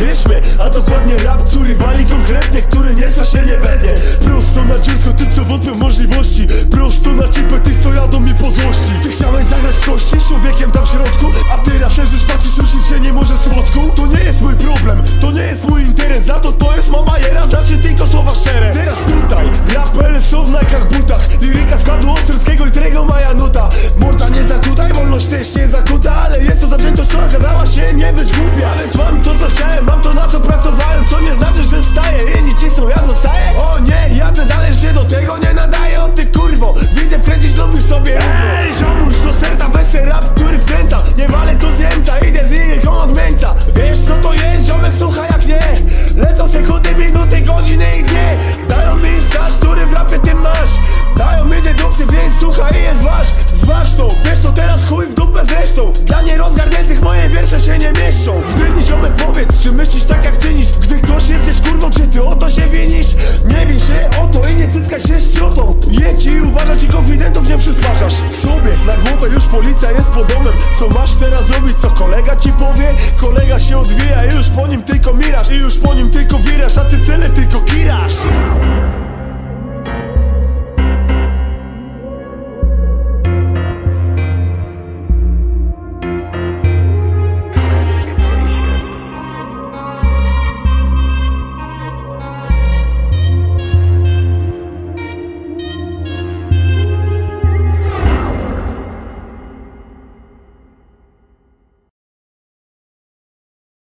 Mnie, a dokładnie rap, który wali konkretnie Który nie się nie we mnie. Prosto na dziecko, tym co wątpią w możliwości. Prosto na chipę tych co jadą mi po złości. Ty chciałeś zagrać w kości Liryka składu Ostrowskiego i Trego Maja Nuta Morda nie zakuta i wolność też nie zakuta Ale jest to zawziętość, co okazała się nie być głupia. Więc mam to co chciałem, mam to na co pracowałem Co nie znaczy, że staję, inni cisną, ja zostaję. O nie, jadę dalej, się do tego nie nadaję O ty kurwo, widzę wkręcić lubisz sobie ty o to się winisz? Nie win się o to i nie cyckaj się z ciotą. Jedź i uważać i konfidentów nie przysparzasz Sobie na głowę już policja jest pod domem. Co masz teraz zrobić, co kolega ci powie? Kolega się odwija i już po nim tylko mirasz I już po nim tylko wirasz, a ty cele tylko kirasz